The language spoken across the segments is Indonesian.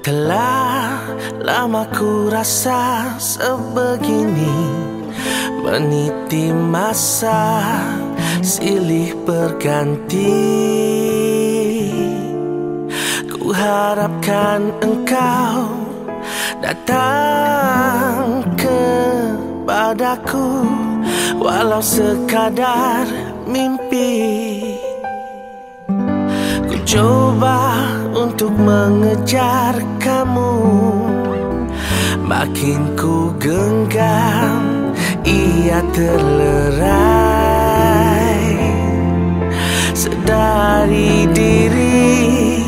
Telah lama ku rasa sebegini Meniti masa silih berganti. Ku harapkan engkau datang kepadaku Walau sekadar mimpi. Ku coba untuk mengejar kamu. Makin ku genggam ia terlerai. Sedari diri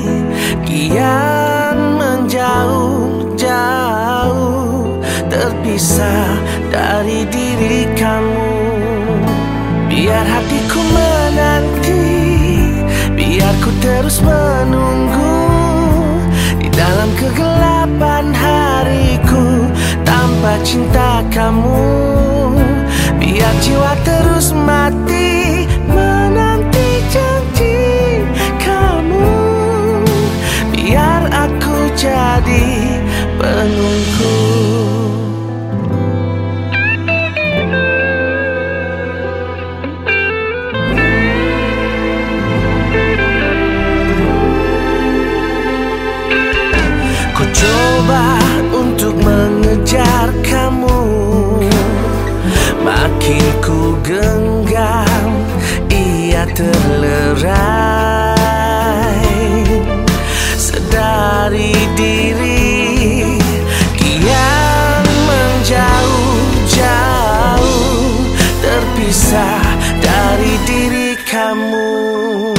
kian menjauh-jauh Terpisah dari diri kamu. Biar hatiku menanti Biar ku terus menunggu cinta kamu. Biar jiwa terus mati Menanti janji kamu. Biar aku jadi penunggu. Ku coba genggam Ia terlerai. Sedari diri Kian menjauh-jauh Terpisah dari diri kamu.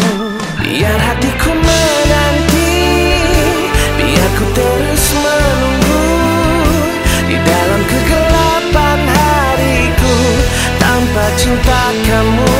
Biar hatiku cinta kamu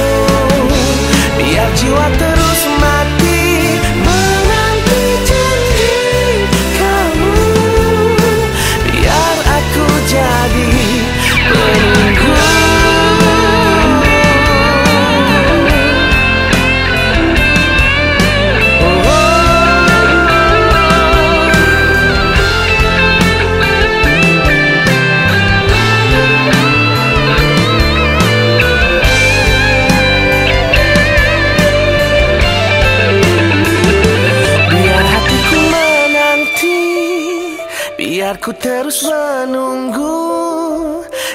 Biar ku terus menunggu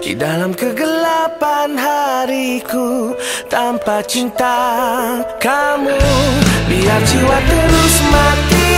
Di dalam kegelapan hariku Tanpa cinta kamu. Biar jiwa terus mati